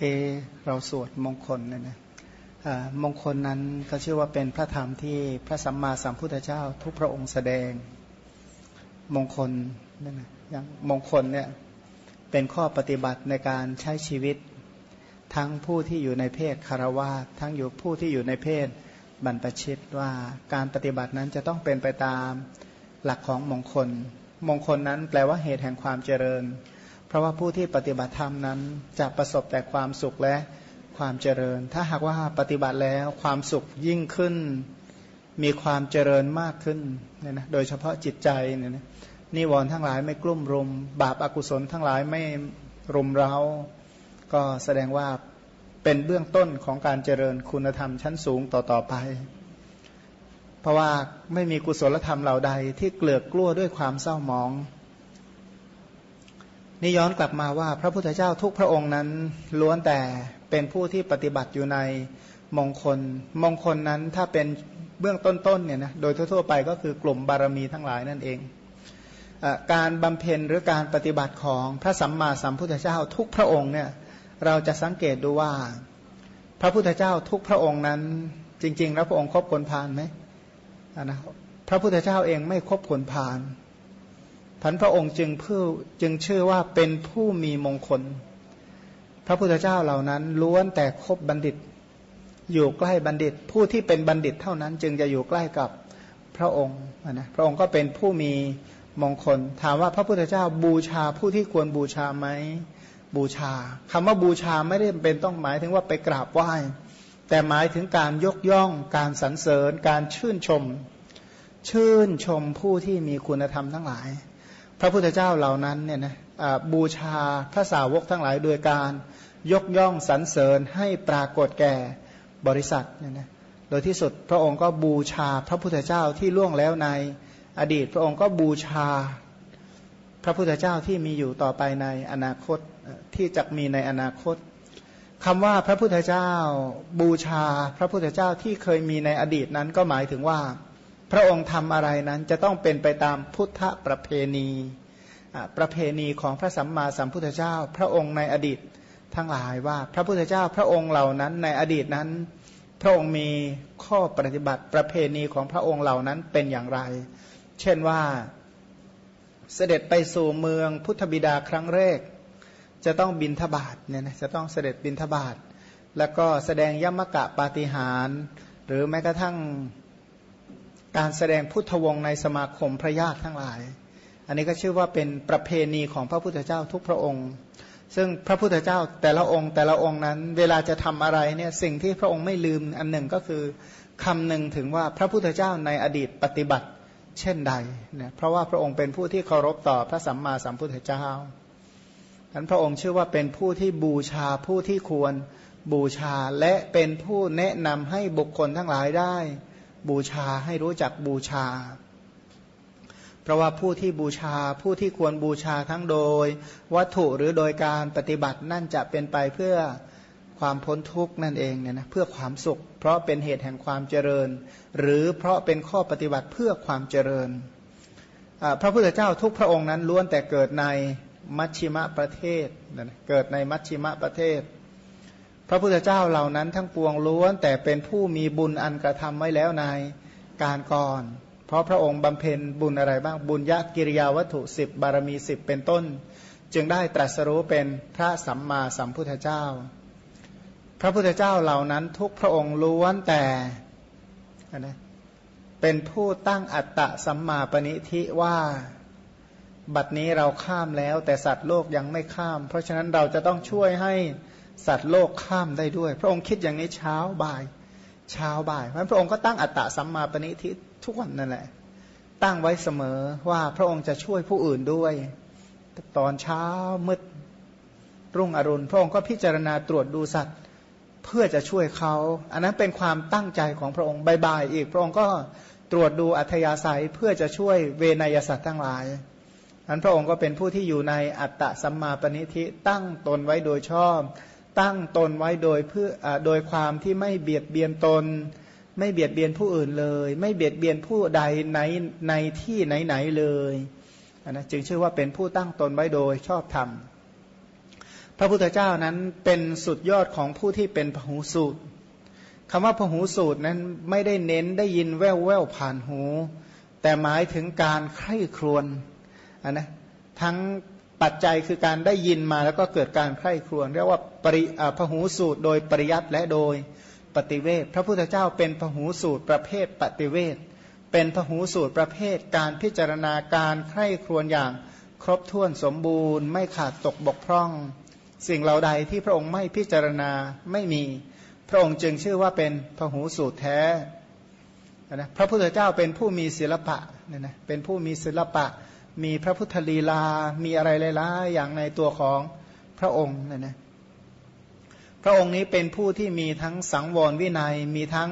เกเราสวดมงคลเนี่ยนะมงคลนั้นก็ชื่อว่าเป็นพระธรรมที่พระสัมมาสัมพุทธเจ้า ทุกพระองค์แสดงมงคลนั่นนะอย่างมงคลเนี่ยเป็นข้อปฏิบัติในการใช้ชีวิต ทั้งผู้ที่อยู่ในเพศคารวาทั้งอยู่ผู้ที่อยู่ในเพศบรรพชิตว่าการปฏิบัตินั้นจะต้องเป็นไปตามหลักของมงคล มงคลนั้นแปลว่าเหตุแห่งความเจริญ เพราะว่าผู้ที่ปฏิบัติธรรมนั้นจะประสบแต่ความสุขและความเจริญ ถ้าหากว่าปฏิบัติแล้วความสุขยิ่งขึ้น มีความเจริญมากขึ้นเนี่ยนะโดยเฉพาะจิตใจเนี่ยนะนิวรณ์ทั้งหลายไม่กลุ่มรุม บาปอากุศลทั้งหลายไม่รุมเร้า ก็แสดงว่าเป็นเบื้องต้นของการเจริญคุณธรรมชั้นสูงต่อ ๆ ไป เพราะว่าไม่มีกุศลธรรมเหล่าใดที่เกลือกกลั้วด้วยความเศร้าหมอง นี่ย้อนกลับมาว่าพระพุทธเจ้าทุกพระองค์นั้นล้วนแต่เป็นผู้ที่ปฏิบัติอยู่ในมงคล มงคลนั้นถ้าเป็นเบื้องต้นๆเนี่ยนะโดยทั่วๆไปก็คือกลุ่มบารมีทั้งหลายนั่นเองการบำเพ็ญหรือการปฏิบัติของพระสัมมาสัมพุทธเจ้าทุกพระองค์เนี่ยเราจะสังเกตดูว่า พระพุทธเจ้าทุกพระองค์นั้น จริง ๆ แล้วพระองค์ครบคนพานไหมนะพระพุทธเจ้าเองไม่ครบคนพาน พันพระองค์จึงเพื่อจึงชื่อว่าเป็นผู้มีมงคล พระพุทธเจ้าเหล่านั้นล้วนแต่คบบัณฑิต อยู่ใกล้บัณฑิต ผู้ที่เป็นบัณฑิตเท่านั้นจึงจะอยู่ใกล้กับพระองค์นะพระองค์ก็เป็นผู้มีมงคล ถามว่าพระพุทธเจ้าบูชาผู้ที่ควรบูชาไหมบูชาคำว่าบูชาไม่ได้เป็นต้องหมายถึงว่าไปกราบไหว้ แต่หมายถึงการยกย่อง การสรรเสริญ การชื่นชม ชื่นชมผู้ที่มีคุณธรรมทั้งหลาย พระพุทธเจ้าเหล่านั้นเนี่ยนะบูชาพระสาวกทั้งหลายโดยการยกย่องสรรเสริญให้ปรากฏแก่บริษัทเนี่ยนะโดยที่สุดพระองค์ก็บูชาพระพุทธเจ้าที่ล่วงแล้วในอดีตพระองค์ก็บูชาพระพุทธเจ้าที่มีอยู่ต่อไปในอนาคตที่จะมีในอนาคตคำว่าพระพุทธเจ้าบูชาพระพุทธเจ้าที่เคยมีในอดีตนั้นก็หมายถึงว่า พระองค์ทำอะไรนั้นจะต้องเป็นไปตามพุทธประเพณีประเพณีของพระสัมมาสัมพุทธเจ้า พระองค์ในอดีตทั้งหลายว่า พระพุทธเจ้าพระองค์เหล่านั้นในอดีตนั้น พระองค์มีข้อปฏิบัติประเพณีของพระองค์เหล่านั้นเป็นอย่างไร เช่นว่าเสด็จไปสู่เมืองพุทธบิดาครั้งแรก จะต้องบินทบาทเนี่ยนะจะต้องเสด็จบินทบาท แล้วก็แสดงยมกะปาฏิหาร หรือแม้กระทั่ง การแสดงพุทธวงศ์ในสมาคมพระญาติทั้งหลาย อันนี้ก็ชื่อว่าเป็นประเพณีของพระพุทธเจ้าทุกพระองค์ ซึ่งพระพุทธเจ้าแต่ละองค์แต่ละองค์นั้น เวลาจะทำอะไรเนี่ยสิ่งที่พระองค์ไม่ลืมอันหนึ่งก็คือคำหนึ่งถึงว่าพระพุทธเจ้าในอดีตปฏิบัติเช่นใดเนี่ยเพราะว่าพระองค์เป็นผู้ที่เคารพต่อพระสัมมาสัมพุทธเจ้านั้นพระองค์ชื่อว่าเป็นผู้ที่บูชาผู้ที่ควรบูชาและเป็นผู้แนะนำให้บุคคลทั้งหลายได้ บูชาให้รู้จักบูชา เพราะว่าผู้ที่บูชาผู้ที่ควรบูชาทั้งโดย วัตถุหรือโดยการปฏิบัตินั่นจะเป็นไปเพื่อความพ้นทุกข์นั่นเองเนี่ยนะเพื่อความสุข เพราะเป็นเหตุแห่งความเจริญ หรือเพราะเป็นข้อปฏิบัติเพื่อความเจริญ พระพุทธเจ้าทุกพระองค์นั้นล้วนแต่เกิดในมัชชิมะประเทศ เกิดในมัชชิมะประเทศ พระพุทธเจ้าเหล่านั้นทั้งปวงล้วน แต่เป็นผู้มีบุญอันกระทำไว้แล้วในการก่อน เพราะพระองค์บำเพ็ญบุญอะไรบ้างบุญยกิริยาวัตถุสิบบารมีสิบเป็นต้น จึงได้ตรัสรู้เป็นพระสัมมาสัมพุทธเจ้า พระพุทธเจ้าเหล่านั้นทุกพระองค์ล้วนแต่นะเป็นผู้ตั้งอัตตะสัมมาปณิทิว่าบัดนี้เราข้ามแล้วแต่สัตว์โลกยังไม่ข้าม เพราะฉะนั้นเราจะต้องช่วยให้ สัตว์โลกข้ามได้ด้วย พระองค์คิดอย่างนี้เช้าบ่าย เช้าบ่ายเพราะพระองค์ก็ตั้งอัตตะสัมมาปณิทิทุกวันนั่นแหละ ตั้งไว้เสมอว่าพระองค์จะช่วยผู้อื่นด้วยตอนเช้ามืดรุ่งอรุณ พระองค์ก็พิจารณาตรวจดูสัตว์เพื่อจะช่วยเขา อันนั้นเป็นความตั้งใจของพระองค์บ่ายๆอีก พระองค์ก็ตรวจดูอัธยาศัยเพื่อจะช่วยเวนยสัตว์ทั้งหลายอันพระองค์ก็เป็นผู้ที่อยู่ในอัตตะสัมมาปณิธิตั้งตนไว้โดยชอบ ตั้งตนไว้โดยเพื่อโดยความที่ไม่เบียดเบียนตน ไม่เบียดเบียนผู้อื่นเลย ไม่เบียดเบียนผู้ใดในในที่ไหนๆเลยนะจึงชื่อว่าเป็นผู้ตั้งตนไว้โดยชอบธรรมพระพุทธเจ้านั้นเป็นสุดยอดของผู้ที่เป็นพหูสูตรคำว่าพหูสูตรนั้นไม่ได้เน้นได้ยินแว่วแววผ่านหู แต่หมายถึงการใคร่ครวญนนะทั้ง ปัจจัยคือการได้ยินมาแล้วก็เกิดการใคร่ครวญเรียกว่าปริพหูสูตร โดยปริยัติและโดยปฏิเวทพระพุทธเจ้าเป็นพหูสูตรประเภทปฏิเวทเป็นพหูสูตรประเภทการพิจารณาการใคร่ครวญอย่างครบถ้วนสมบูรณ์ ไม่ขาดตกบกพร่อง สิ่งเหล่าใดที่พระองค์ไม่พิจารณาไม่มี พระองค์จึงชื่อว่าเป็นพหูสูตรแท้นะพระพุทธเจ้าเป็นผู้มีศิลปะเนี่ยนะเป็นผู้มีศิลปะ มีพระพุทธลีลา มีอะไรหลายๆอย่างในตัวของพระองค์เนี่ยนะพระองค์นี้เป็นผู้ที่มีทั้งสังวรวินัย มีทั้ง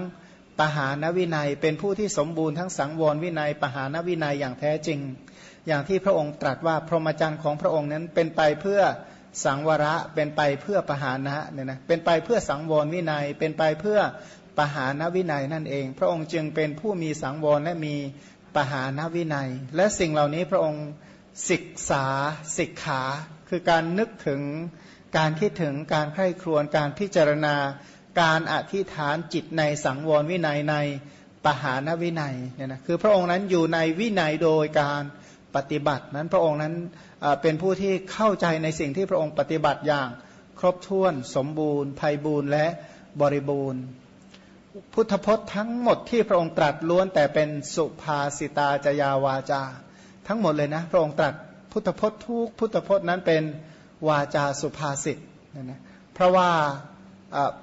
ปหานวินัย เป็นผู้ที่สมบูรณ์ทั้งสังวรวินัย ปหานวินัยอย่างแท้จริง อย่างที่พระองค์ตรัสว่าพรหมจรรย์ของพระองค์นั้นเป็นไปเพื่อสังวระ เป็นไปเพื่อปหานะเนี่ยนะเป็นไปเพื่อสังวรวินัย เป็นไปเพื่อปหานวินัยนั่นเอง พระองค์จึงเป็นผู้มีสังวรและมี ปหานวินัย และสิ่งเหล่านี้พระองค์ศึกษาศิกขา คือการนึกถึงการคิดถึงการใคร่ครวญการพิจารณา การอธิษฐานจิตในสังวรวินัยในปหานวินัยเนี่ยนะคือพระองค์นั้นอยู่ในวินัยโดยการปฏิบัตินั้นพระองค์นั้นเป็นผู้ที่เข้าใจในสิ่งที่พระองค์ปฏิบัติอย่างครบถ้วน สมบูรณ์ภัยบูรณ์และบริบูรณ์ พุทธพจน์ทั้งหมดที่พระองค์ตรัสล้วนแต่เป็นสุภาสิตาจยาวาจา ทั้งหมดเลยนะพระองค์ตรัสพุทธพจน์ทุกพุทธพจน์นั้นเป็นวาจาสุภาษิตนะนะเพราะว่า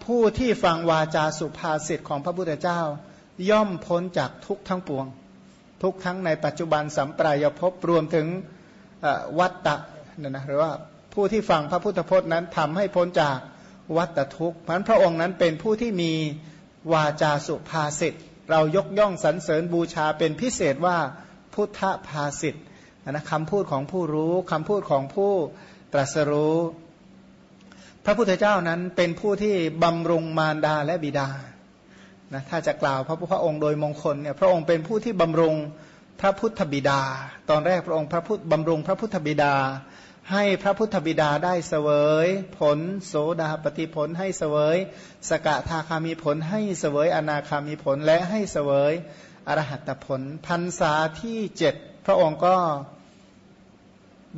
ผู้ที่ฟังวาจาสุภาษิตของพระพุทธเจ้า ย่อมพ้นจากทุกทั้งปวง ทุกทั้งในปัจจุบันสัมปรายภพรวมถึงวัตตะนะนะหรือว่าผู้ที่ฟังพระพุทธพจน์นั้นทำให้พ้นจากวัตทุกข์เพราะพระองค์นั้นเป็นผู้ที่มี วาจาสุภาษิตเรายกย่องสรรเสริญบูชาเป็นพิเศษว่าพุทธภาษิตนะคำพูดของผู้รู้คำพูดของผู้ตรัสรู้ พระพุทธเจ้านั้นเป็นผู้ที่บำรุงมารดาและบิดานะถ้าจะกล่าวพระพุทธองค์โดยมงคลเนี่ยพระองค์เป็นผู้ที่บำรุงพระพุทธบิดา ตอนแรกพระองค์พระพุทธบำรุงพระพุทธบิดา ให้พระพุทธบิดาได้เสวย ผลโสดาปฏิผลให้เสวย สกทาคามีผลให้เสวยอนาคามีผลและให้เสวยอรหัตผลพันษาที่เจ็ดพระองค์ก็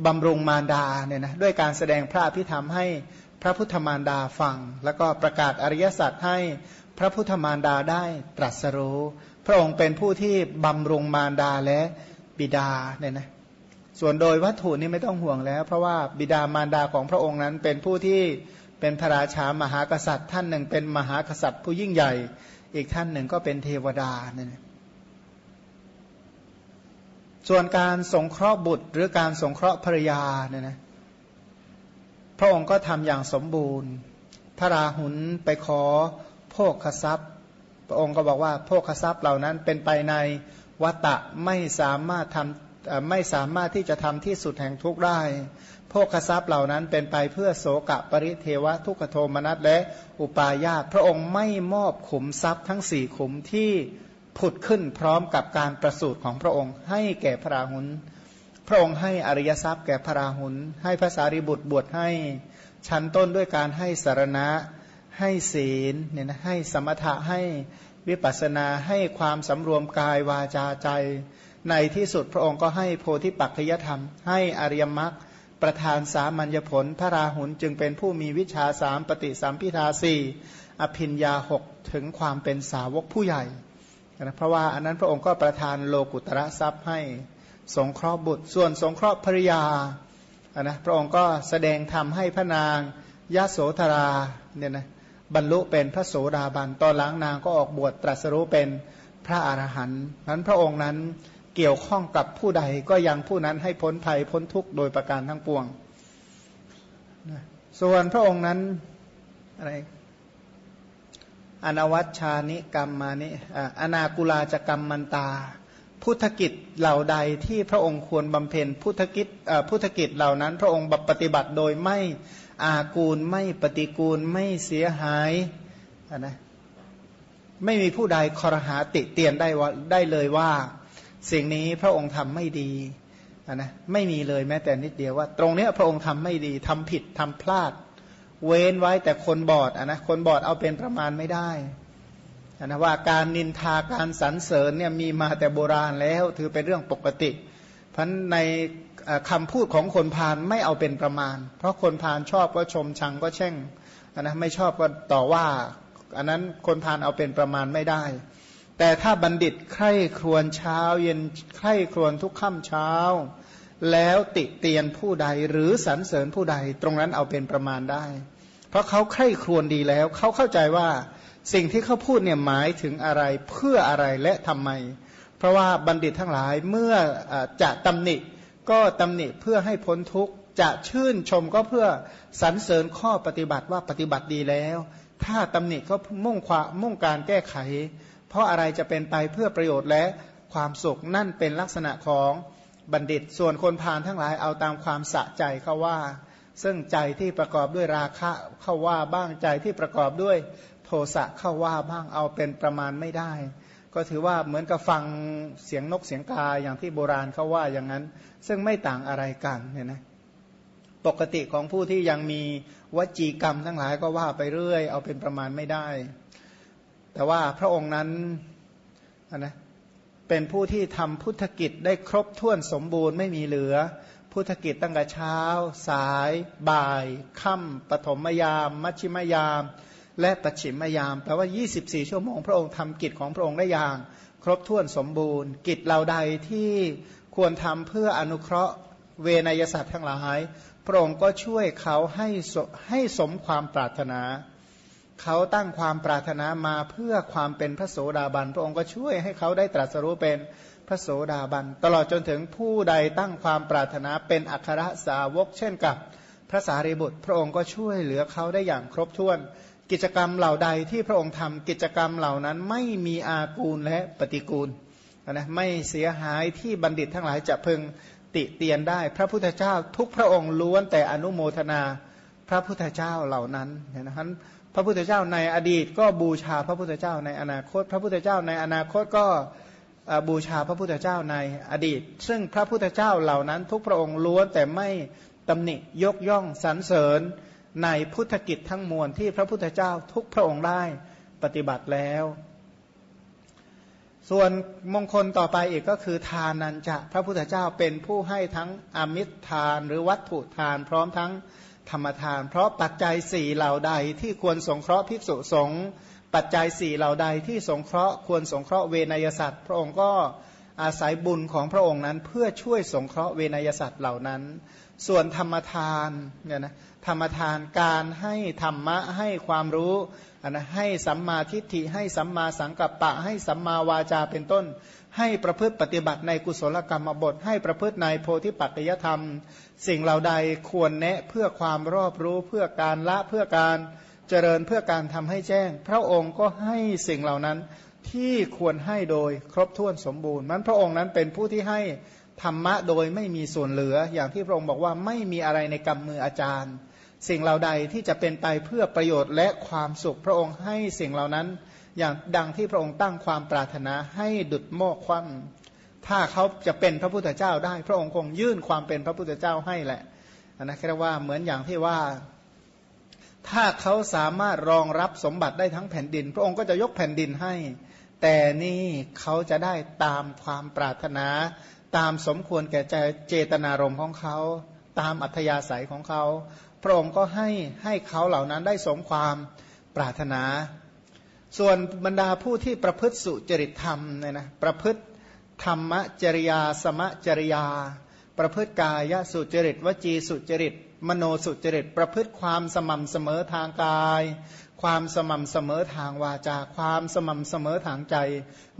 บำรุงมารดาเนี่ยนะด้วยการแสดงพระอภิธรรมให้พระพุทธมารดาฟัง แล้วก็ประกาศอริยสัจให้พระพุทธมารดาได้ตรัสรู้ พระองค์เป็นผู้ที่บำรุงมารดาและบิดาเนี่ยนะ ส่วนโดยวัตถุนี่ไม่ต้องห่วงแล้ว เพราะว่าบิดามารดาของพระองค์นั้นเป็นผู้ที่เป็นพระราชามหากษัตริย์ ท่านหนึ่งเป็นมหากษัตริย์ผู้ยิ่งใหญ่ อีกท่านหนึ่งก็เป็นเทวดาเนี่ยส่วนการสงเคราะห์บุตรหรือการสงเคราะห์ภรรยาเนี่ยนะพระองค์ก็ทำอย่างสมบูรณ์ พระราหุลไปขอโภคทรัพย์ พระองค์ก็บอกว่าโภคทรัพย์เหล่านั้นเป็นไปในวัตะไม่สามารถทำ ไม่สามารถที่จะทำที่สุดแห่งทุกข์ได้โภคทรัพย์เหล่านั้นเป็นไปเพื่อโสกะปริเทวะทุกขโทมนัสและอุปาญาตพระองค์ไม่มอบขุมทรัพย์ทั้งสี่ขุมที่ผุดขึ้นพร้อมกับการประสูติของพระองค์ ให้แก่พระราหุลพระองค์ให้อริยทรัพย์แก่พระราหุลให้ภาษาริบุตรบวชให้ชั้นต้นด้วยการให้สารณะ ให้ศีลเนี่ยนะให้สมถะให้วิปัสนาให้ความสำรวมกายวาจาใจ ในที่สุดพระองค์ก็ให้โพธิปัจจยธรรม ให้อริยมรรคประธานสามัญญผล พระราหุลจึงเป็นผู้มีวิชาสามปฏิสัมพิทาสี่อภินยาหกถึงความเป็นสาวกผู้ใหญ่นะเพราะว่าอันนั้นพระองค์ก็ประทานโลกุตระทรัพย์ให้สงเคราะห์บุตร ส่วนสงเคราะห์ภริยาอันนะพระองค์ก็แสดงธรรมให้พระนางยะโสธราเนี่ยนะบรรลุเป็นพระโสดาบันตอนหลังนางก็ออกบวชตรัสรู้เป็นพระอรหันต์นั้นพระองค์นั้น เกี่ยวข้องกับผู้ใดก็ยังผู้นั้นให้พ้นภัยพ้นทุกข์โดยประการทั้งปวง ส่วนพระองค์นั้นอะไรอนวัชชานิกรรมมานิอนากุลาจกรรมมันตา พุทธกิจเหล่าใดที่พระองค์ควรบำเพ็ญพุทธกิจพุทธกิจเหล่านั้น พระองค์ปฏิบัติโดยไม่อากูลไม่ปฏิกูลไม่เสียหายนะไม่มีผู้ใดคอรหาติเตียนได้ว่าได้เลยว่า สิ่งนี้พระองค์ทำไม่ดีนะไม่มีเลยแม้แต่นิดเดียวว่า ตรงนี้พระองค์ทำไม่ดีทำผิดทำพลาด เว้นไว้แต่คนบอดอนะคนบอดเอาเป็นประมาณไม่ได้นะว่าการนินทาการสรรเสริญเนี่ยมีมาแต่โบราณแล้วถือเป็นเรื่องปกติเพราะในคำพูดของคนพาลไม่เอาเป็นประมาณ เพราะคนพาลชอบก็ชมชังก็แช่งนะไม่ชอบก็ต่อว่า อันนั้นคนพาลเอาเป็นประมาณไม่ได้ แต่ถ้าบัณฑิตใคร่ครวญเช้าเย็นใคร่ครวญทุกค่ำเช้า แล้วติเตียนผู้ใดหรือสรรเสริญผู้ใดตรงนั้นเอาเป็นประมาณได้ เพราะเขาใคร่ครวญดีแล้ว เขาเข้าใจว่าสิ่งที่เขาพูดเนี่ยหมายถึงอะไรเพื่ออะไรและทำไม เพราะว่าบัณฑิตทั้งหลายเมื่อจะตำหนิ ก็ตำหนิเพื่อให้พ้นทุกข์จะชื่นชมก็เพื่อสรรเสริญข้อปฏิบัติว่าปฏิบัติดีแล้ว ถ้าตำหนิก็มุ่งความมุ่งการแก้ไข เพราะอะไรจะเป็นไปเพื่อประโยชน์และความสุขนั่นเป็นลักษณะของบัณฑิต ส่วนคนพาลทั้งหลายเอาตามความสะใจเขาว่า ซึ่งใจที่ประกอบด้วยราคะเข้าว่าบ้างใจที่ประกอบด้วยโทสะเข้าว่าบ้างเอาเป็นประมาณไม่ได้ ก็ถือว่าเหมือนกับฟังเสียงนกเสียงกาอย่างที่โบราณเขาว่าอย่างนั้น ซึ่งไม่ต่างอะไรกันเนี่ยนะปกติของผู้ที่ยังมีวจีกรรมทั้งหลายก็ว่าไปเรื่อย เอาเป็นประมาณไม่ได้ แต่ว่าพระองค์นั้นนะเป็นผู้ที่ทำพุทธกิจได้ครบถ้วนสมบูรณ์ไม่มีเหลือ พุทธกิจตั้งแต่เช้า สาย บ่าย ค่ำปฐมยาม มัชชิมยาม และปัจฉิมยาม แปลว่า 24 ชั่วโมง พระองค์ทำกิจของพระองค์ได้อย่าง ครบถ้วนสมบูรณ์ กิจเหล่าใดที่ควรทำเพื่ออนุเคราะห์เวนยสัตว์ทั้งหลาย พระองค์ก็ช่วยเขาให้ให้สมความปรารถนา เขาตั้งความปรารถนามาเพื่อความเป็นพระโสดาบัน พระองค์ก็ช่วยให้เขาได้ตรัสรู้เป็นพระโสดาบัน ตลอดจนถึงผู้ใดตั้งความปรารถนาเป็นอัครสาวก เช่นกับพระสารีบุตร พระองค์ก็ช่วยเหลือเขาได้อย่างครบถ้วน กิจกรรมเหล่าใดที่พระองค์ทำกิจกรรมเหล่านั้นไม่มีอากูลและปฏิกูลนะไม่เสียหายที่บัณฑิตทั้งหลายจะพึงติเตียนได้ พระพุทธเจ้าทุกพระองค์ล้วนแต่อนุโมทนาพระพุทธเจ้าเหล่านั้นนะครับ ระพุทธเจ้าในอดีตก็บูชาพระพุทธเจ้าในอนาคต พระพุทธเจ้าในอนาคตก็บูชาพระพุทธเจ้าในอดีต ซึ่งพระพุทธเจ้าเหล่านั้น ทุกพระองค์ล้วนแต่ไม่ตำหนิยกย่องสรรเสริญในพุทธกิจทั้งมวลที่พระพุทธเจ้าทุกพระองค์ได้ปฏิบัติแล้ว ส่วนมงคลต่อไปอีกก็คือทานันจะพระพุทธเจ้าเป็นผู้ให้ทั้งอมิตรทานหรือวัตถุทานพร้อมทั้ง ธรรมทาน เพราะปัจจัยสี่เหล่าใดที่ควรสงเคราะห์ภิกษุสงฆ์ปัจจัยสี่เหล่าใดที่สงเคราะห์ควรสงเคราะห์เวนยสัตว์พระองค์ก็อาศัยบุญของพระองค์นั้นเพื่อช่วยสงเคราะห์เวนยสัตว์เหล่านั้น ส่วนธรรมทานเนี่ยนะธรรมทานการให้ธรรมะให้ความรู้นะให้สัมมาทิฏฐิให้สัมมาสังกัปปะ ให้สัมมาวาจาเป็นต้น ให้ประพฤติปฏิบัติในกุศลกรรมบท ให้ประพฤติในโพธิปัจจยธรรม สิ่งเหล่าใดควรแนะเพื่อความรอบรู้เพื่อการละเพื่อการเจริญเพื่อการทำให้แจ้ง พระองค์ก็ให้สิ่งเหล่านั้นที่ควรให้โดยครบถ้วนสมบูรณ์มันพระองค์นั้นเป็นผู้ที่ให้ธรรมะโดยไม่มีส่วนเหลือ อย่างที่พระองค์บอกว่าไม่มีอะไรในกรรมมืออาจารย์ สิ่งเหล่าใดที่จะเป็นไปเพื่อประโยชน์และความสุขพระองค์ให้สิ่งเหล่านั้น อย่างดังที่พระองค์ตั้งความปรารถนาให้ดุดโมกคว่ำถ้าเขาจะเป็นพระพุทธเจ้าได้ พระองค์คงยื่นความเป็นพระพุทธเจ้าให้แหละนะแค่ว่าเหมือนอย่างที่ว่า ถ้าเขาสามารถรองรับสมบัติได้ทั้งแผ่นดิน พระองค์ก็จะยกแผ่นดินให้ แต่นี่เขาจะได้ตามความปรารถนา ตามสมควรแก่ใจเจตนารมณ์ของเขา ตามอัธยาศัยของเขา พระองค์ก็ให้ให้เขาเหล่านั้นได้สมความปรารถนา ส่วนบรรดาผู้ที่ประพฤติสุจริตธรรมเนี่ยนะประพฤติธรรมจริยา สมจริยา ประพฤติกายสุจริต วจีสุจริต มโนสุจริต ประพฤติความสม่ำเสมอทางกาย ความสม่ำเสมอทางวาจา ความสม่ำเสมอทางใจ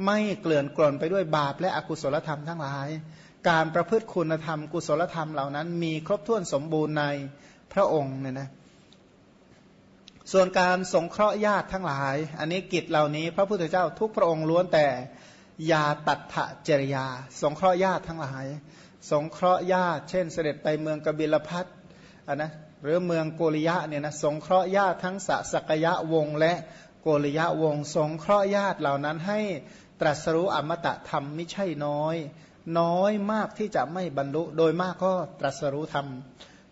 ไม่เกลื่อนกล่นไปด้วยบาปและอกุศลธรรมทั้งหลาย การประพฤติคุณธรรม กุศลธรรมเหล่านั้น มีครบถ้วนสมบูรณ์ในพระองค์เนี่ยนะ ส่วนการสงเคราะห์ญาติทั้งหลาย อันนี้กิจเหล่านี้ พระพุทธเจ้าทุกพระองค์ล้วนแต่ยาตัดถะจริยา สงเคราะห์ญาติทั้งหลาย สงเคราะห์ญาติ เช่น เสด็จไปเมืองกบิลพัทอันนะหรือเมืองโกริยะเนี่ยนะสงเคราะห์ญาติทั้งสสกยะวงและโกริยะวง สงเคราะห์ญาติเหล่านั้นให้ตรัสรู้อมตะธรรมไม่ใช่น้อย น้อยมากที่จะไม่บรรลุโดยมากก็ตรัสรู้ธรรม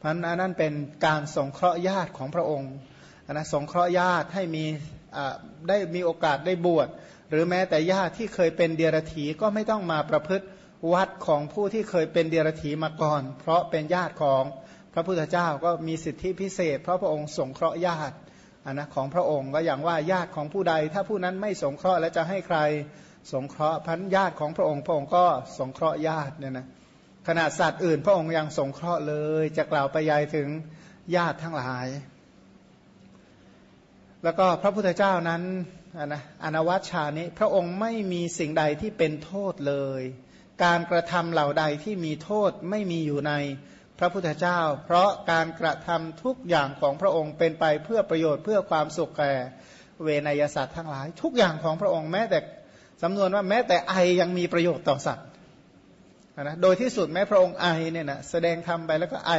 นั้นอันนั้นเป็นการสงเคราะห์ญาติของพระองค์ นะสงเคราะห์ญาติให้มีได้มีโอกาสได้บวชหรือแม้แต่ญาติที่เคยเป็นเดียรถีก็ไม่ต้องมาประพฤติวัดของผู้ที่เคยเป็นเดียรถีมาก่อน เพราะเป็นญาติของพระพุทธเจ้าก็มีสิทธิพิเศษ เพราะพระองค์สงเคราะห์ญาตินนะของพระองค์ก็อย่างว่าญาติของผู้ใด ถ้าผู้นั้นไม่สงเคราะห์แล้วจะให้ใครสงเคราะห์พันญาติของพระองค์ พระองค์ก็สงเคราะห์ญาติเนี่ยนะขนาดสัตว์อื่น พระองค์ยังสงเคราะห์เลย จะกล่าวไปยายถึงญาติทั้งหลาย แล้วก็พระพุทธเจ้านั้นนะอนวัชชานี้พระองค์ไม่มีสิ่งใดที่เป็นโทษเลย การกระทำเหล่าใดที่มีโทษไม่มีอยู่ในพระพุทธเจ้า เพราะการกระทำทุกอย่างของพระองค์เป็นไปเพื่อประโยชน์เพื่อความสุขแก่เวนยสัตว์ทั้งหลาย ทุกอย่างของพระองค์แม้แต่สำนวนว่าแม้แต่ไอยังมีประโยชน์ต่อสัตว์นะโดยที่สุดแม้พระองค์ไอเนี่ยนะแสดงทำไปแล้วก็ไอ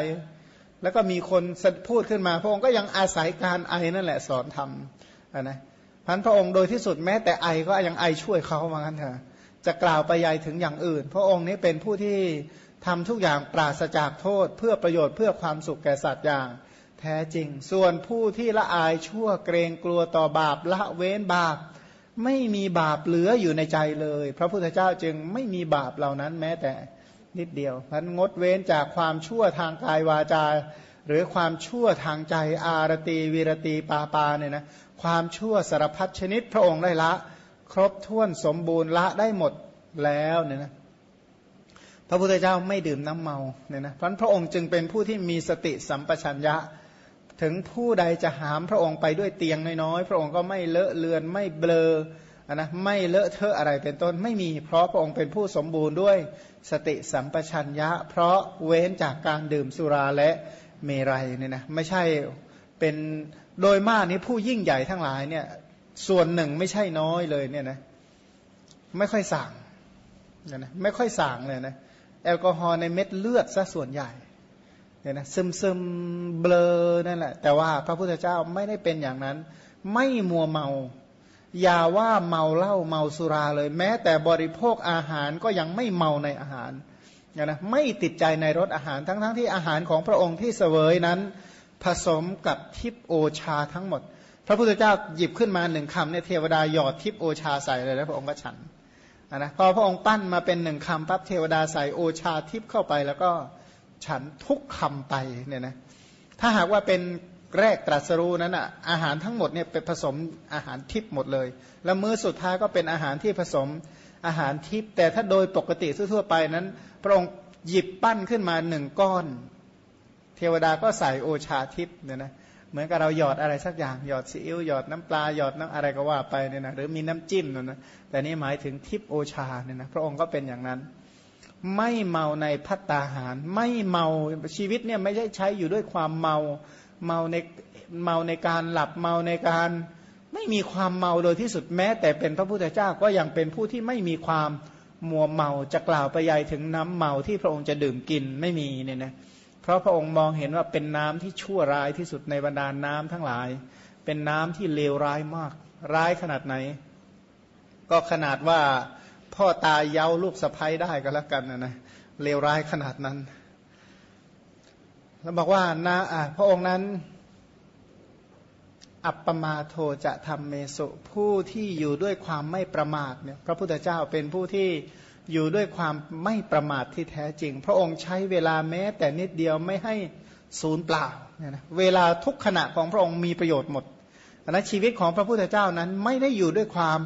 แล้วก็มีคนพูดขึ้นมา พระองค์ก็ยังอาศัยการไอนั่นแหละสอนทำนะพันพระองค์โดยที่สุดแม้แต่ไอก็ยังไอช่วยเขาเหมือนกันเถอะจะกล่าวไปยายถึงอย่างอื่น พระองค์นี้เป็นผู้ที่ทำทุกอย่างปราศจากโทษ เพื่อประโยชน์เพื่อความสุขแก่สัตว์อย่างแท้จริง ส่วนผู้ที่ละอายชั่วเกรงกลัวต่อบาปละเว้นบาป ไม่มีบาปเหลืออยู่ในใจเลย พระพุทธเจ้าจึงไม่มีบาปเหล่านั้นแม้แต่ นิดเดียวพันงดเว้นจากความชั่วทางกายวาจา หรือความชั่วทางใจอารตีวีรตีปาปาเนี่ยนะความชั่วสารพัดชนิดพระองค์ได้ละ ครบถ้วนสมบูรณ์ละได้หมดแล้วเนี่ยนะพระพุทธเจ้าไม่ดื่มน้ำเมาเนี่ยนะเพราะพระองค์จึงเป็นผู้ที่มีสติสัมปชัญญะ ถึงผู้ใดจะหามพระองค์ไปด้วยเตียงน้อยๆ พระองค์ก็ไม่เลอะเลือนไม่เบลอ นะไม่เลอะเทอะอะไรเป็นต้นไม่มีเพราะพระองค์เป็นผู้สมบูรณ์ด้วยสติสัมปชัญญะ เพราะเว้นจากการดื่มสุราและเมรัยเนี่ยนะไม่ใช่เป็นโดยมากนี้ผู้ยิ่งใหญ่ทั้งหลายเนี่ยส่วนหนึ่งไม่ใช่น้อยเลยเนี่ยนะไม่ค่อยสั่งเนี่ยนะไม่ค่อยสั่งเลยนะแอลกอฮอล์ในเม็ดเลือดซะส่วนใหญ่เนี่ยนะซึมซึมเบลอนั่นแหละแต่ว่าพระพุทธเจ้าไม่ได้เป็นอย่างนั้น ไม่มัวเมา อย่าว่าเมาเหล้าเมาสุราเลย แม้แต่บริโภคอาหารก็ยังไม่เมาในอาหารเนี่ยนะไม่ติดใจในรสอาหารทั้งๆทที่อาหารของพระองค์ที่เสวยนั้น ผสมกับทิพโอชาทั้งหมด พระพุทธเจ้าหยิบขึ้นมาหนึ่งคำเนี่ยเทวดาหยอดทิพโอชาใส่เลยแล้วพระองค์ก็ฉันนะพอพระองค์ปั้นมาเป็นหนึ่งคำปั๊บเทวดาใส่โอชาทิพเข้าไปแล้วก็ฉันทุกคำไปเนี่ยนะถ้าหากว่าเป็น แรกตรัสรู้นั้นอะอาหารทั้งหมดเนี่ยเป็นผสมอาหารทิพย์หมดเลย แล้วมื้อสุดท้ายก็เป็นอาหารที่ผสมอาหารทิพย์แต่ถ้าโดยปกติทั่วไปนั้น พระองค์หยิบปั้นขึ้นมาหนึ่งก้อน เทวดาก็ใส่โอชาทิพย์เนี่ยนะเหมือนกับเราหยอดอะไรสักอย่างหยอดซีอิ๊วหยอดน้ำปลาหยอดน้ำอะไรก็ว่าไปเนี่ยนะหรือมีน้ำจิ้มนะนะแต่นี่หมายถึงทิพโอชาเนี่ยนะพระองค์ก็เป็นอย่างนั้น ไม่เมาในพัตตาหาร ไม่เมาชีวิตเนี่ยไม่ใช่ใช้อยู่ด้วยความเมา เมาในเมาในการหลับเมาในการไม่มีความเมาโดยที่สุดแม้ แต่เป็นพระพุทธเจ้าก็ยังเป็นผู้ที่ไม่มีความมัวเมาจะกล่าวไปใหญ่ถึงน้ำเมาที่พระองค์จะดื่มกินไม่มีเนี่ยนะเพราะพระองค์มองเห็นว่าเป็นน้ำที่ชั่วร้ายที่สุดในบรรดาน้ำทั้งหลาย เป็นน้ำที่เลวร้ายมาก ร้ายขนาดไหน ก็ขนาดว่าพ่อตาเย้าลูกสะพ้ยได้ก็แล้วกันนะนะเลวร้ายขนาดนั้น แล้วบอกว่านะพระองค์นั้น อัปปมาโทจะทำเมสุผู้ที่อยู่ด้วยความไม่ประมาทเนี่ยพระพุทธเจ้าเป็นผู้ที่อยู่ด้วยความไม่ประมาทที่แท้จริง พระองค์ใช้เวลาแม้แต่นิดเดียวไม่ให้ศูนย์เปล่าเนี่ยนะเวลาทุกขณะของพระองค์มีประโยชน์หมดนะชีวิตของพระพุทธเจ้านั้นไม่ได้อยู่ด้วยความ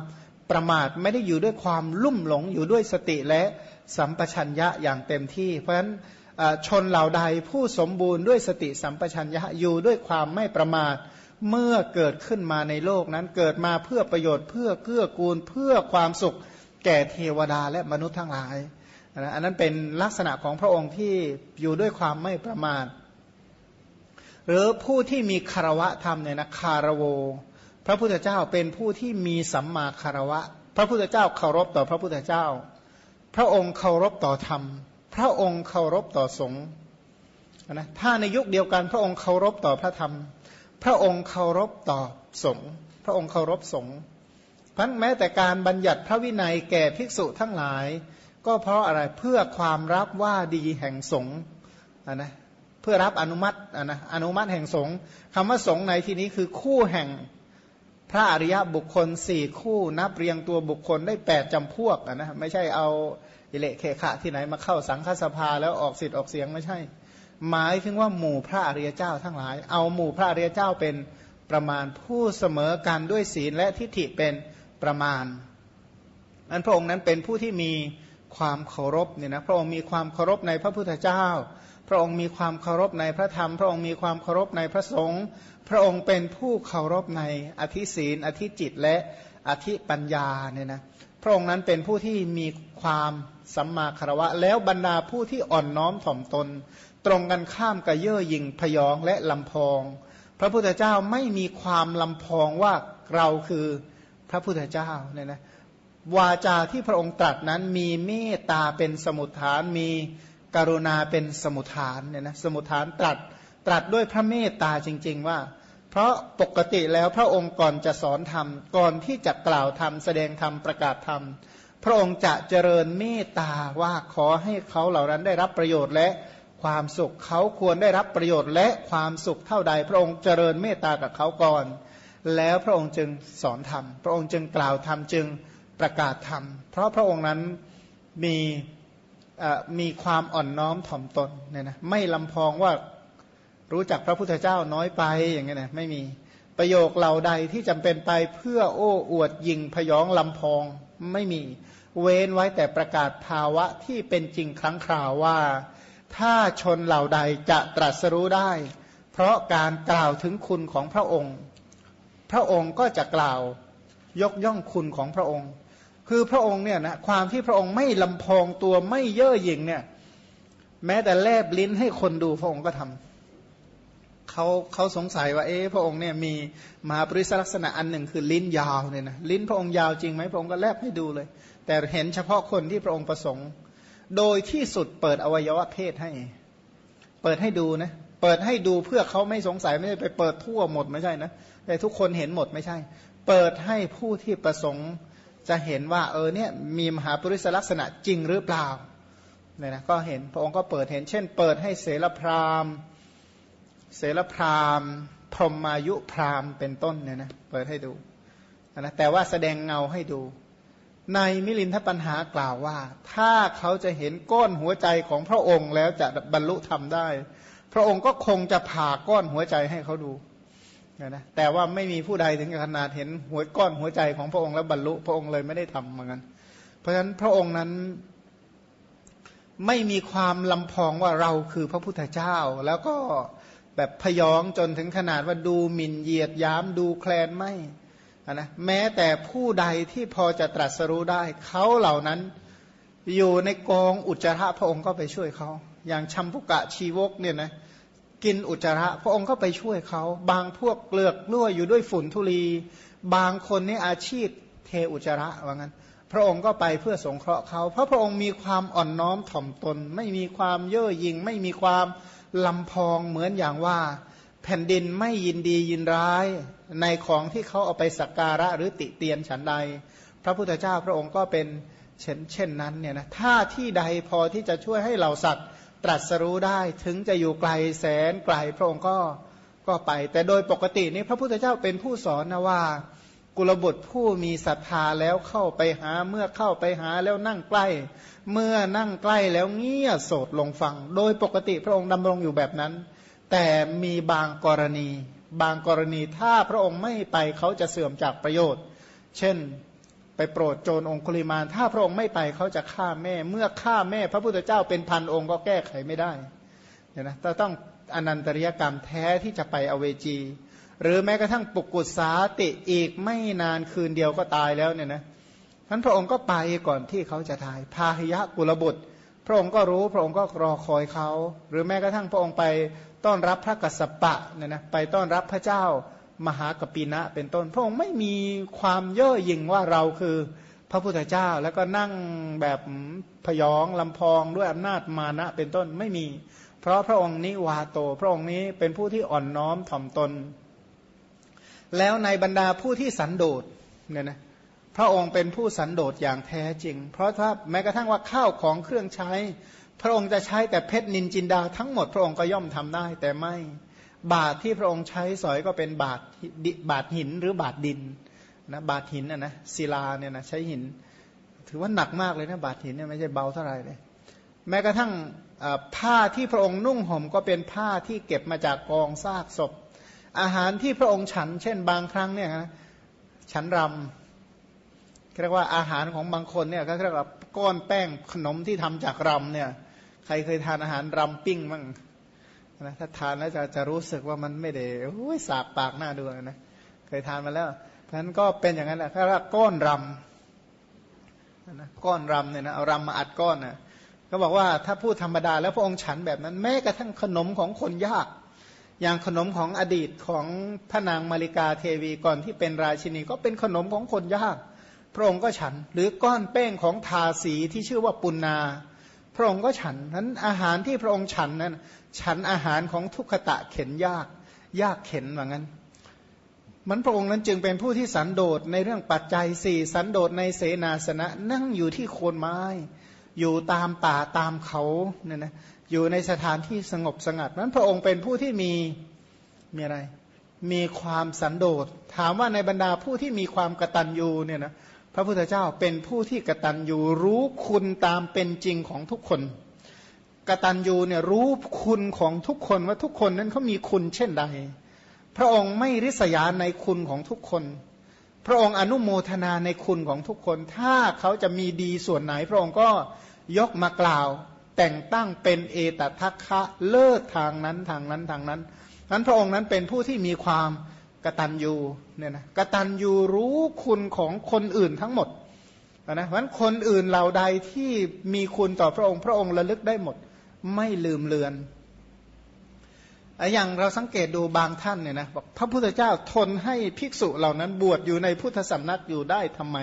ประมาท ไม่ได้อยู่ด้วยความลุ่มหลง อยู่ด้วยสติและสัมปชัญญะอย่างเต็มที่ เพราะฉะนั้น ชนเหล่าใดผู้สมบูรณ์ด้วยสติสัมปชัญญะอยู่ด้วยความไม่ประมาทเมื่อเกิดขึ้นมาในโลกนั้นเกิดมาเพื่อประโยชน์เพื่อเกื้อกูลเพื่อความสุขแก่เทวดาและมนุษย์ทั้งหลายอันนั้นเป็นลักษณะของพระองค์ที่อยู่ด้วยความไม่ประมาทหรือผู้ที่มีคารวะธรรมเนี่ยนะคารโว พระพุทธเจ้าเป็นผู้ที่มีสัมมาคารวะ พระพุทธเจ้าเคารพต่อพระพุทธเจ้า พระองค์เคารพต่อธรรม พระองค์เคารพต่อสงฆ์นะถ้าในยุคเดียวกัน พระองค์เคารพต่อพระธรรม พระองค์เคารพต่อสงฆ์พระองค์เคารพสงฆ์พันแม้แต่การบัญญัติพระวินัยแก่ภิกษุทั้งหลาย ก็เพราะอะไรเพื่อความรับว่าดีแห่งสงฆ์นะเพื่อรับอนุมัตินะอนุมัติแห่งสงฆ์คำว่าสงฆ์ในที่นี้คือคู่แห่งพระอริยบุคคลสี่คู่นับเรียงตัวบุคคลได้แปดจำพวกนะไม่ใช่เอา อิเละเคขะที่ไหนมาเข้าสังฆสภาแล้วออกสิทธิ์ออกเสียงไม่ใช่ หมายถึงว่าหมู่พระอริยเจ้าทั้งหลาย เอาหมู่พระอริยเจ้าเป็นประมาณผู้เสมอกันด้วยศีลและทิฏฐิเป็นประมาณอันพระองค์นั้นเป็นผู้ที่มีความเคารพเนี่ยนะพระองค์มีความเคารพในพระพุทธเจ้า พระองค์มีความเคารพในพระธรรม พระองค์มีความเคารพในพระสงฆ์พระองค์เป็นผู้เคารพในอธิศีลอธิจิตและอธิปัญญาเนี่ยนะ พระองค์นั้นเป็นผู้ที่มีความสัมมาคารวะ แล้วบรรดาผู้ที่อ่อนน้อมถ่อมตน ตรงกันข้ามกับเย่อหยิ่งพยองและลำพอง พระพุทธเจ้าไม่มีความลำพองว่าเราคือพระพุทธเจ้าเนี่ยนะวาจาที่พระองค์ตรัสนั้นมีเมตตาเป็นสมุทฐาน มีกรุณาเป็นสมุทฐานเนี่ยนะสมุทฐานตรัสตรัสด้วยพระเมตตาจริง ๆ ว่า เพราะปกติแล้วพระองค์ก่อนจะสอนธรรมก่อนที่จะกล่าวธรรมแสดงธรรมประกาศธรรม พระองค์จะเจริญเมตตาว่าขอให้เขาเหล่านั้นได้รับประโยชน์และความสุขเขาควรได้รับประโยชน์และความสุขเท่าใด พระองค์เจริญเมตตากับเขาก่อน แล้วพระองค์จึงสอนธรรม พระองค์จึงกล่าวธรรมจึงประกาศธรรม เพราะพระองค์นั้นมีมีความอ่อนน้อมถ่อมตนเนี่ยนะไม่ลำพองว่า รู้จักพระพุทธเจ้าน้อยไปอย่างเงี้ยนะไม่มีประโยคเหล่าใดที่จำเป็นไปเพื่อโอ้อวดยิงพยองลำพองไม่มีเว้นไว้แต่ประกาศภาวะที่เป็นจริงครั้งคราวว่า ถ้าชนเหล่าใดจะตรัสรู้ได้ เพราะการกล่าวถึงคุณของพระองค์ พระองค์ก็จะกล่าวยกย่องคุณของพระองค์ คือพระองค์เนี่ยนะความที่พระองค์ไม่ลำพองตัวไม่เย่อหยิ่งเนี่ย แม้แต่แลบลิ้นให้คนดูพระองค์ก็ทำ เขาเขาสงสัยว่า เอ๊ะพระองค์เนี่ยมีมหาปริศลักษณะอันหนึ่งคือลิ้นยาวเนี่ยนะลิ้นพระองค์ยาวจริงไหมพระองค์ก็แลบให้ดูเลย แต่เห็นเฉพาะคนที่พระองค์ประสงค์ โดยที่สุดเปิดอวัยวะเพศให้ เปิดให้ดูนะเปิดให้ดูเพื่อเขาไม่สงสัยไม่ได้ไปเปิดทั่วหมดไม่ใช่นะแต่ทุกคนเห็นหมดไม่ใช่ เปิดให้ผู้ที่ประสงค์จะเห็นว่าเออเนี่ยมีมหาปริศลักษณะจริงหรือเปล่าเนี่ยนะก็เห็นพระองค์ก็เปิดเห็น เช่น เปิดให้เสรพราหม เสรพรามพรหมายุพรามเป็นต้นเนี่ยนะเปิดให้ดูนะแต่ว่าแสดงเงาให้ดู ในมิลินทปัญหากล่าวว่า ถ้าเขาจะเห็นก้อนหัวใจของพระองค์แล้วจะบรรลุธรรมได้ พระองค์ก็คงจะผ่าก้อนหัวใจให้เขาดูนะแต่ว่าไม่มีผู้ใดถึงขนาดเห็นหัวก้อนหัวใจของพระองค์แล้วบรรลุพระองค์เลยไม่ได้ทำเหมือนกันเพราะฉะนั้นพระองค์นั้นไม่มีความลำพองว่าเราคือพระพุทธเจ้า แล้วก็ แบบพยองจนถึงขนาดว่าดูหมิ่นเหยียดย้ำดูแคลนไม่นะแม้แต่ผู้ใดที่พอจะตรัสรู้ได้ เขาเหล่านั้นอยู่ในกองอุจจาระพระองค์ก็ไปช่วยเขา อย่างชัมพุกะชีวกเนี่ยนะกินอุจจาระ พระองค์ก็ไปช่วยเขา บางพวกเกลือกล่วอยู่ด้วยฝุ่นทุลี บางคนนี่อาชีพเทอุจจาระว่างั้น พระองค์ก็ไปเพื่อสงเคราะห์เขา เพราะพระองค์มีความอ่อนน้อมถ่อมตน ไม่มีความเย่อหยิ่งไม่มีความ ลำพองเหมือนอย่างว่า แผ่นดินไม่ยินดียินร้าย ในของที่เขาเอาไปสักการะหรือติเตียนฉันใด พระพุทธเจ้าพระองค์ก็เป็นเช่นเช่นนั้นเนี่ยนะถ้าที่ใดพอที่จะช่วยให้เหล่าสัตว์ตรัสรู้ได้ถึงจะอยู่ไกลแสนไกลพระองค์ก็ก็ไป แต่โดยปกตินี้พระพุทธเจ้าเป็นผู้สอนนะว่า กุลบุตรผู้มีศรัทธาแล้วเข้าไปหาเมื่อเข้าไปหาแล้วนั่งใกล้ เมื่อนั่งใกล้แล้วเงียโสดลงฟัง โดยปกติพระองค์ดำรงอยู่แบบนั้น แต่มีบางกรณี บางกรณีถ้าพระองค์ไม่ไปเขาจะเสื่อมจากประโยชน์ เช่นไปโปรดโจรองคุลิมาน ถ้าพระองค์ไม่ไปเขาจะฆ่าแม่ เมื่อฆ่าแม่ พระพุทธเจ้าเป็นพันองค์ก็แก้ไขไม่ได้เนี่ยนะต้องอนันตริยกรรมแท้ที่จะไปอเวจี หรือแม้กระทั่งปุกุสาติอีกไม่นานคืนเดียวก็ตายแล้วเนี่ยนะท่านพระองค์ก็ไปก่อนที่เขาจะตาย พาหิยะกุลบุตร พระองค์ก็รู้พระองค์ก็รอคอยเขา หรือแม้กระทั่งพระองค์ไปต้อนรับพระกัสสปะเนี่ยนะไปต้อนรับพระเจ้ามหากปีนะเป็นต้น พระองค์ไม่มีความเย่อหยิ่งว่าเราคือพระพุทธเจ้าแล้วก็นั่งแบบพยองลำพองด้วยอำนาจมานะเป็นต้นไม่มี เพราะพระองค์นี้วาโต พระองค์นี้เป็นผู้ที่อ่อนน้อมถ่อมตน แล้วในบรรดาผู้ที่สันโดษเนี่ยนะพระองค์เป็นผู้สันโดษอย่างแท้จริง เพราะถ้าแม้กระทั่งว่าข้าวของเครื่องใช้ พระองค์จะใช้แต่เพชรนินจินดาทั้งหมดพระองค์ก็ย่อมทำได้ แต่ไม่บาทที่พระองค์ใช้สอยก็เป็นบาทบาทหินหรือบาทดินนะบาทหินนะนะศิลาเนี่ยนะใช้หิน ถือว่าหนักมากเลยนะบาทหินเนี่ยไม่ใช่เบาเท่าไหร่เลย แม้กระทั่งผ้าที่พระองค์นุ่งห่มก็เป็นผ้าที่เก็บมาจากกองซากศพ อาหารที่พระองค์ฉัน เช่นบางครั้งเนี่ยนะฉันรำเรียกว่าอาหารของบางคนเนี่ยก็เรียกว่าก้อนแป้งขนมที่ทำจากรำเนี่ย ใครเคยทานอาหารรำปิ้งมั้งนะถ้าทานแล้วจะจะรู้สึกว่ามันไม่ได้โอ้ยสาบปากหน้าดูนะเคยทานมาแล้วเพราะฉะนั้นก็เป็นอย่างนั้นแหละถ้าก้อนรำนะก้อนรำเนี่ยนะเอารำมาอัดก้อนนะก็บอกว่าถ้าพูดธรรมดาแล้วพระองค์ฉันแบบนั้น แม้กระทั่งขนมของคนยาก อย่างขนมของอดีตของพระนางมาริกาเทวีก่อนที่เป็นราชินีก็เป็นขนมของคนยาก พระองค์ก็ฉัน หรือก้อนแป้งของทาสีที่ชื่อว่าปุณนาพระองค์ก็ฉันนั้นอาหารที่พระองค์ฉันนั้น ฉันอาหารของทุกขตะเข็นยาก ยากเข็นเหมือนกันมันพระองค์นั้นจึงเป็นผู้ที่สันโดษในเรื่องปัจจัยสี่สันโดษในเสนาสนะนั่งอยู่ที่โคนไม้ อยู่ตามป่าตามเขาเนี่ยนะอยู่ในสถานที่สงบสงัดนั้นพระองค์เป็นผู้ที่มีมีอะไร มีความสันโดษถามว่าในบรรดาผู้ที่มีความกตัญญูเนี่ยนะพระพุทธเจ้าเป็นผู้ที่กตัญญูรู้คุณตามเป็นจริงของทุกคนกตัญญูเนี่ยรู้คุณของทุกคนว่าทุกคนนั้นเขามีคุณเช่นใด พระองค์ไม่ริษยาในคุณของทุกคน พระองค์อนุโมทนาในคุณของทุกคน ถ้าเขาจะมีดีส่วนไหน พระองค์ก็ยกมากล่าว แต่งตั้งเป็นเอตทัคคะเลิศทางนั้นทางนั้นทางนั้นนั้นพระองค์นั้นเป็นผู้ที่มีความกตัญญูเนี่ยนะกตัญญูรู้คุณของคนอื่นทั้งหมดนะเพราะคนอื่นเหล่าใดที่มีคุณต่อพระองค์ พระองค์ระลึกได้หมด ไม่ลืมเลือน อย่างเราสังเกตดูบางท่านเนี่ยนะบอกพระพุทธเจ้าทนให้ภิกษุเหล่านั้นบวชอยู่ในพุทธสำนักอยู่ได้ทำไม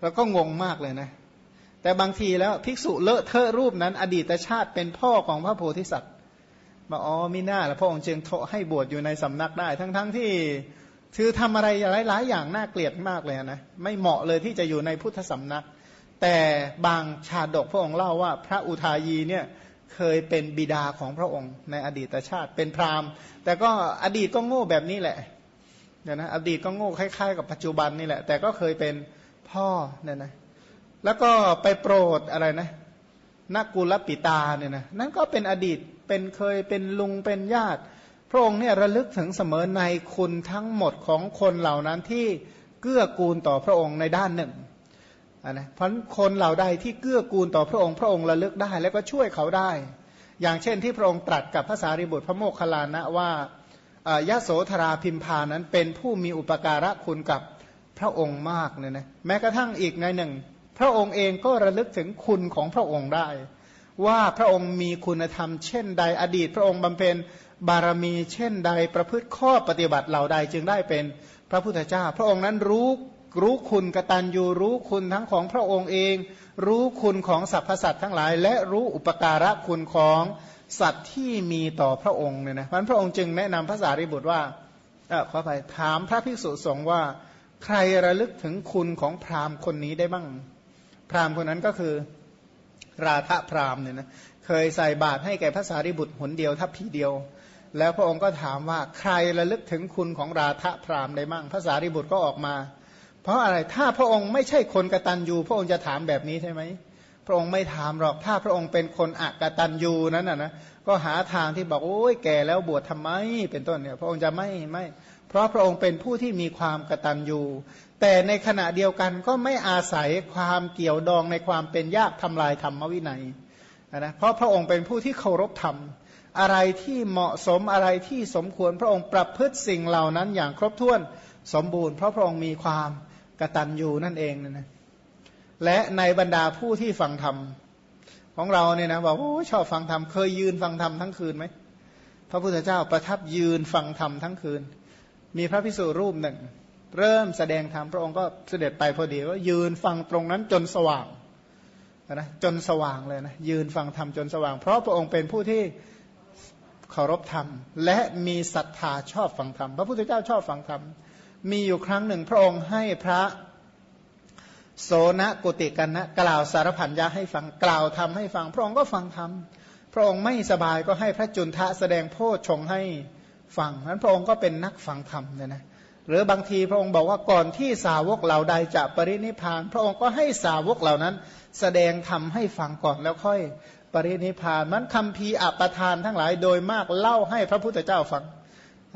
เราก็งงมากเลยนะ แต่บางทีแล้วภิกษุเลอะเทอะรูปนั้น อดีตชาติเป็นพ่อของพระโพธิสัตว์บอกอ๋อมิน่าแล้วพระองค์จึงโทให้บวชอยู่ในสำนักได้ ทั้งๆทที่คือทำอะไรหลาย ๆ อย่างน่าเกลียดมากเลยนะไม่เหมาะเลยที่จะอยู่ในพุทธสำนัก แต่บางชาดกพระองค์เล่าว่าพระอุทายีเนี่ย เคยเป็นบิดาของพระองค์ ในอดีตชาติเป็นพราหมณ์ แต่ก็อดีตก็โง่แบบนี้แหละเนี่ยนะอดีตก็โง่คล้ายๆ กับปัจจุบันนี่แหละ แต่ก็เคยเป็นพ่อเนี่ยนะแล้วก็ไปโปรดอะไรนะนักกุลปิตาเนี่ยนะนั่นก็เป็นอดีตเป็นเคยเป็นลุงเป็นญาติ พระองค์เนี่ยระลึกถึงเสมอในคุณทั้งหมดของคนเหล่านั้นที่เกื้อกูลต่อพระองค์ในด้านหนึ่ง นะเพราะคนเหล่าใดที่เกื้อกูลต่อพระองค์พระองค์ระลึกได้ แล้วก็ช่วยเขาได้ อย่างเช่นที่พระองค์ตรัสกับพระสารีบุตรพระโมคคัลลานะว่ายะโสธราพิมพานั้นเป็นผู้มีอุปการะคุณกับพระองค์มากเนี่ยนะแม้กระทั่งอีกในหนึ่ง พระองค์เองก็ระลึกถึงคุณของพระองค์ได้ ว่าพระองค์มีคุณธรรม เช่นใดอดีต พระองค์บำเพ็ญบารมีเช่นใดประพฤติข้อปฏิบัติเหล่าใดจึงได้เป็นพระพุทธเจ้า พระองค์นั้นรู้ รู้คุณกตัญญูรู้คุณทั้งของพระองค์เอง รู้คุณของสรรพสัตว์ทั้งหลาย และรู้อุปการะคุณของสัตว์ที่มีต่อพระองค์เนี่ยนะพันพระองค์จึงแนะนำพระสารีบุตรว่าเออขอไปถามพระภิกษุสงฆ์ว่า ใครระลึกถึงคุณของพราหมณ์คนนี้ได้บ้าง พราหมณ์คนนั้นก็คือราธะพราหมณ์เนี่ยนะเคยใส่บาตรให้แก่พระสารีบุตรหนเดียวทัพพีเดียว แล้วพระองค์ก็ถามว่าใครระลึกถึงคุณของราธะพราหมณ์ได้บ้างพระสารีบุตรก็ออกมา เพราะอะไรถ้าพระองค์ไม่ใช่คนกระตัญญูพระองค์จะถามแบบนี้ใช่ไหมพระองค์ไม่ถามหรอกถ้าพระองค์เป็นคนอักตัญญูนั้นนะนะก็หาทางที่บอกโอ้ยแก่แล้วบวชทำไมเป็นต้นเนี่ยพระองค์จะไม่ไม่เพราะพระองค์เป็นผู้ที่มีความกตัญญูแต่ในขณะเดียวกันก็ไม่อาศัยความเกี่ยวดองในความเป็นยากทำลายธรรมวินัยนะเพราะพระองค์เป็นผู้ที่เคารพธรรม อะไรที่เหมาะสมอะไรที่สมควรพระองค์ปรับพฤติสิ่งเหล่านั้นอย่างครบถ้วนสมบูรณ์เพราะพระองค์มีความ กตัญญูนั่นเองนะนะและในบรรดาผู้ที่ฟังธรรมของเราเนี่ยนะบอกโอ้ชอบฟังธรรมเคยยืนฟังธรรมทั้งคืนไหมพระพุทธเจ้าประทับยืนฟังธรรมทั้งคืน มีพระพิสุรูปหนึ่ง เริ่มแสดงธรรมพระองค์ก็เสด็จไปพอดีว่ายืนฟังตรงนั้นจนสว่างนะจนสว่างเลยนะยืนฟังธรรมจนสว่าง เพราะพระองค์เป็นผู้ที่เคารพธรรม และมีศรัทธาชอบฟังธรรม พระพุทธเจ้าชอบฟังธรรม มีอยู่ครั้งหนึ่งพระองค์ให้พระโสนกุติกันนะกล่าวสารพันยะให้ฟังกล่าวทำให้ฟัง พระองค์ก็ฟังทำพระองค์ไม่สบายก็ให้พระจุนทะแสดงโพชฌงให้ฟังนั้นพระองค์ก็เป็นนักฟังธรรมเนี่ยนะหรือบางทีพระองค์บอกว่าก่อนที่สาวกเหล่าใดจะปรินิพาน พระองค์ก็ให้สาวกเหล่านั้น แสดงทำให้ฟังก่อนแล้วค่อยปรินิพานมันคำพีอัปทานทั้งหลายโดยมากเล่าให้พระพุทธเจ้าฟัง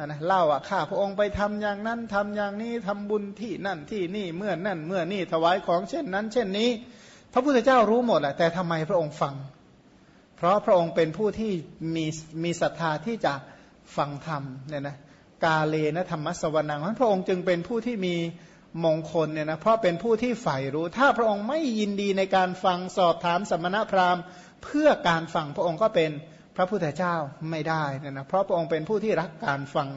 นะเล่าอะข้าพระองค์ไปทำอย่างนั้นทำอย่างนี้ทำบุญที่นั่นที่นี่เมื่อนั่นเมื่อนี่ถวายของเช่นนั้น เช่นนี้ พระพุทธเจ้ารู้หมดแหละแต่ทำไมพระองค์ฟัง เพราะพระองค์เป็นผู้ที่มีมีศรัทธาที่จะฟังธรรมเนี่ยนะกาเลนะธรรมสวรรค์พระองค์จึงเป็นผู้ที่มีมงคลเนี่ยนะเพราะเป็นผู้ที่ใฝ่รู้ ถ้าพระองค์ไม่ยินดีในการฟังสอบถามสมณพราหมณ์ เพื่อการฟังพระองค์ก็เป็น พระพุทธเจ้าไม่ได้นะนะเพราะพระองค์เป็นผู้ที่รักการฟัง